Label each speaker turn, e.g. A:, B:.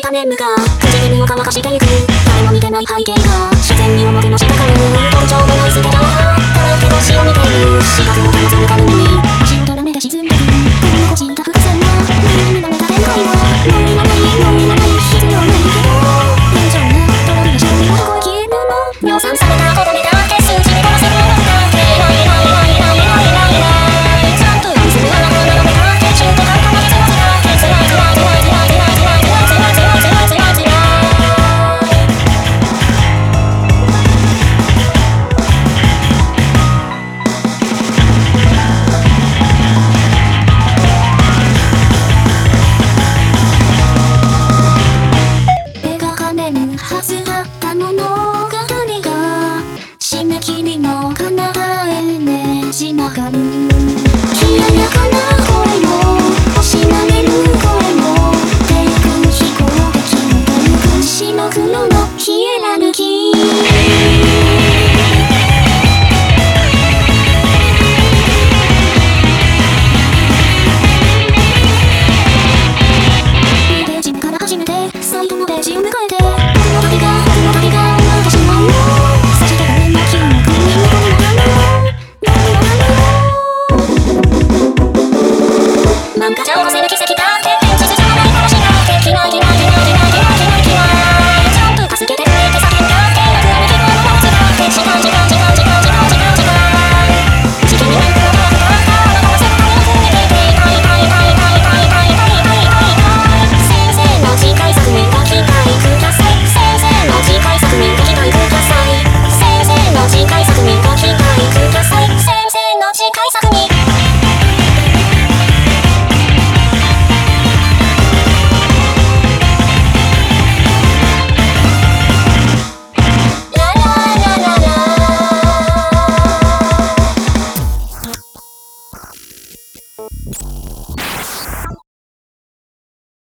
A: 煙が唇を乾かしていく誰も見てない背景が自然に重くのしかかる特徴もない捨てた。カラオケ星を見ている視覚を保つむかるのにはずだったものが締め切りの奏えねじ曲がるガチャをんせる